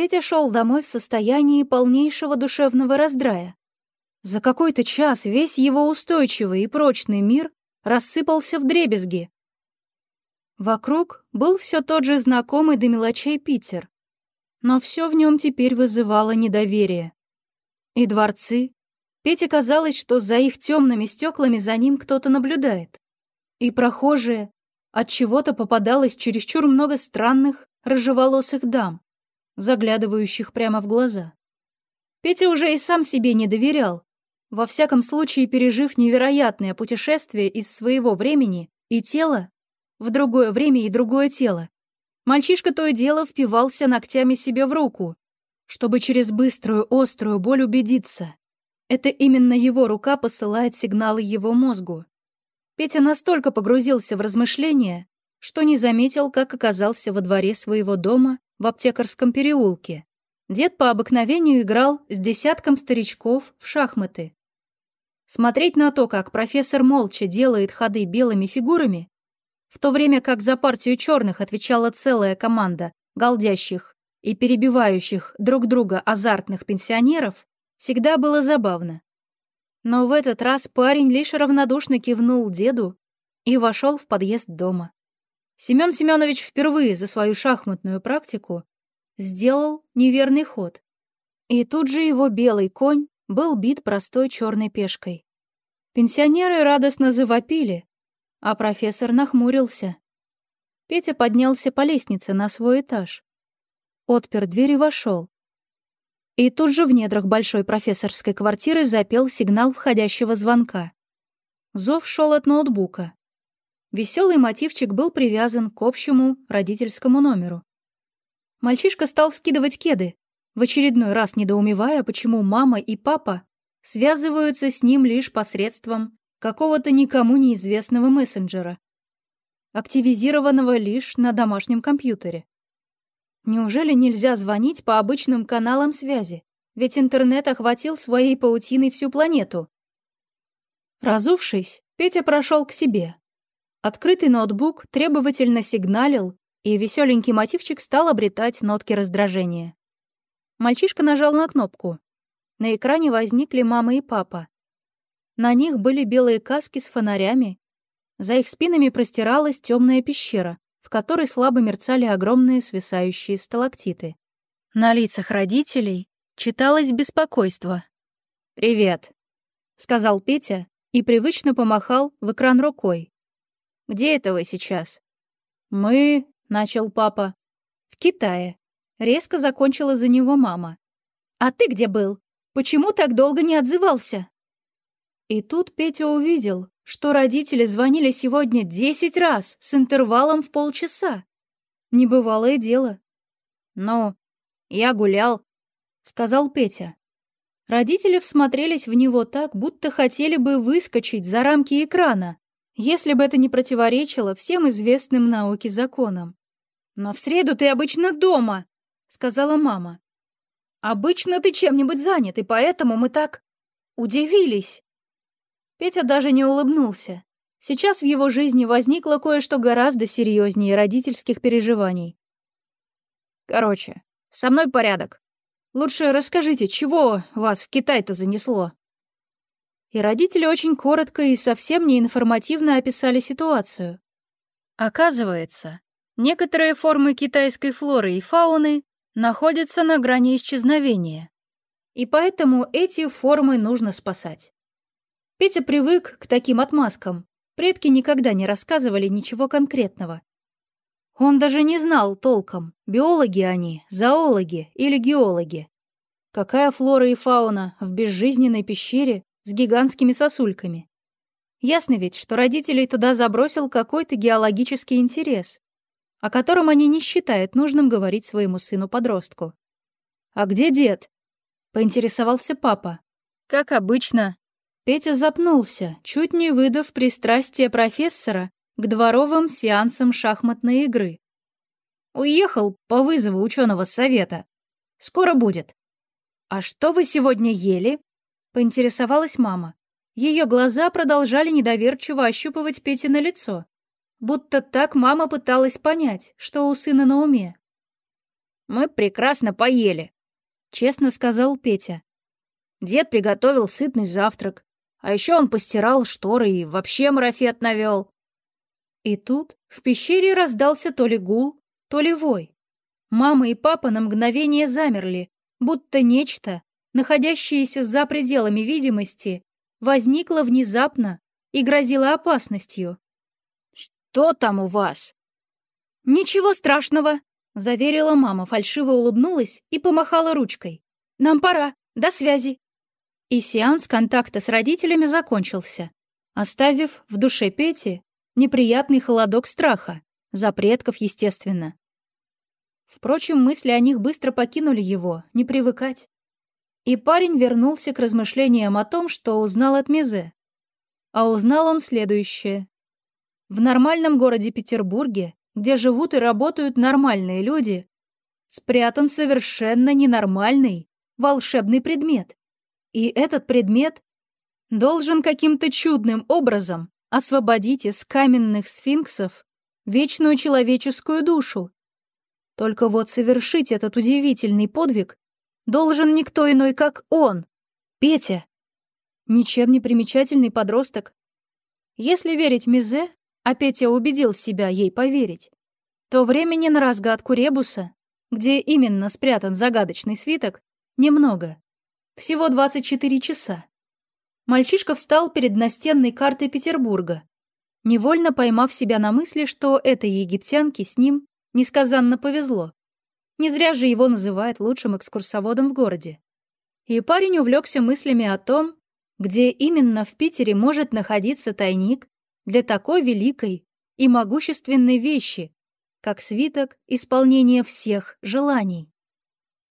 Петя шел домой в состоянии полнейшего душевного раздрая. За какой-то час весь его устойчивый и прочный мир рассыпался в дребезги. Вокруг был все тот же знакомый до мелочей Питер, но все в нем теперь вызывало недоверие. И дворцы. Пете казалось, что за их темными стеклами за ним кто-то наблюдает. И прохожие. От чего-то попадалось чересчур много странных, рыжеволосых дам, заглядывающих прямо в глаза. Петя уже и сам себе не доверял, во всяком случае пережив невероятное путешествие из своего времени и тела в другое время и другое тело. Мальчишка то и дело впивался ногтями себе в руку, чтобы через быструю острую боль убедиться. Это именно его рука посылает сигналы его мозгу. Петя настолько погрузился в размышления, что не заметил, как оказался во дворе своего дома в аптекарском переулке. Дед по обыкновению играл с десятком старичков в шахматы. Смотреть на то, как профессор молча делает ходы белыми фигурами, в то время как за партию черных отвечала целая команда голдящих и перебивающих друг друга азартных пенсионеров, всегда было забавно. Но в этот раз парень лишь равнодушно кивнул деду и вошел в подъезд дома. Семен Семенович впервые за свою шахматную практику сделал неверный ход. И тут же его белый конь был бит простой черной пешкой. Пенсионеры радостно завопили, а профессор нахмурился. Петя поднялся по лестнице на свой этаж. Отпер дверь и вошел. И тут же в недрах большой профессорской квартиры запел сигнал входящего звонка. Зов шел от ноутбука. Веселый мотивчик был привязан к общему родительскому номеру. Мальчишка стал скидывать кеды, в очередной раз недоумевая, почему мама и папа связываются с ним лишь посредством какого-то никому неизвестного мессенджера, активизированного лишь на домашнем компьютере. Неужели нельзя звонить по обычным каналам связи? Ведь интернет охватил своей паутиной всю планету. Разувшись, Петя прошел к себе. Открытый ноутбук требовательно сигналил, и веселенький мотивчик стал обретать нотки раздражения. Мальчишка нажал на кнопку. На экране возникли мама и папа. На них были белые каски с фонарями. За их спинами простиралась темная пещера, в которой слабо мерцали огромные свисающие сталактиты. На лицах родителей читалось беспокойство. «Привет», — сказал Петя и привычно помахал в экран рукой. «Где это вы сейчас?» «Мы», — начал папа, — «в Китае», Резко закончила за него мама. «А ты где был? Почему так долго не отзывался?» И тут Петя увидел, что родители звонили сегодня десять раз с интервалом в полчаса. Небывалое дело. «Ну, я гулял», — сказал Петя. Родители всмотрелись в него так, будто хотели бы выскочить за рамки экрана, если бы это не противоречило всем известным науке законам. «Но в среду ты обычно дома», — сказала мама. «Обычно ты чем-нибудь занят, и поэтому мы так удивились». Петя даже не улыбнулся. Сейчас в его жизни возникло кое-что гораздо серьезнее родительских переживаний. «Короче, со мной порядок. Лучше расскажите, чего вас в Китай-то занесло?» И родители очень коротко и совсем неинформативно описали ситуацию. Оказывается, некоторые формы китайской флоры и фауны находится на грани исчезновения. И поэтому эти формы нужно спасать. Петя привык к таким отмазкам. Предки никогда не рассказывали ничего конкретного. Он даже не знал толком, биологи они, зоологи или геологи. Какая флора и фауна в безжизненной пещере с гигантскими сосульками? Ясно ведь, что родителей туда забросил какой-то геологический интерес о котором они не считают нужным говорить своему сыну-подростку. «А где дед?» — поинтересовался папа. «Как обычно». Петя запнулся, чуть не выдав пристрастие профессора к дворовым сеансам шахматной игры. «Уехал по вызову ученого совета. Скоро будет». «А что вы сегодня ели?» — поинтересовалась мама. Ее глаза продолжали недоверчиво ощупывать Пете на лицо. Будто так мама пыталась понять, что у сына на уме. Мы прекрасно поели, честно сказал Петя. Дед приготовил сытный завтрак, а еще он постирал шторы и вообще марафет навел. И тут в пещере раздался то ли гул, то ли вой. Мама и папа на мгновение замерли, будто нечто, находящееся за пределами видимости, возникло внезапно и грозило опасностью. «Что там у вас?» «Ничего страшного», — заверила мама, фальшиво улыбнулась и помахала ручкой. «Нам пора. До связи». И сеанс контакта с родителями закончился, оставив в душе Пети неприятный холодок страха, за предков, естественно. Впрочем, мысли о них быстро покинули его, не привыкать. И парень вернулся к размышлениям о том, что узнал от Мизе. А узнал он следующее. В нормальном городе Петербурге, где живут и работают нормальные люди, спрятан совершенно ненормальный волшебный предмет. И этот предмет должен каким-то чудным образом освободить из каменных сфинксов вечную человеческую душу. Только вот совершить этот удивительный подвиг должен никто иной, как он, Петя. Ничем не примечательный подросток. Если верить Мизе, а Петя убедил себя ей поверить, то времени на разгадку ребуса, где именно спрятан загадочный свиток, немного. Всего 24 часа. Мальчишка встал перед настенной картой Петербурга, невольно поймав себя на мысли, что этой египтянке с ним несказанно повезло. Не зря же его называют лучшим экскурсоводом в городе. И парень увлекся мыслями о том, где именно в Питере может находиться тайник для такой великой и могущественной вещи, как свиток исполнения всех желаний.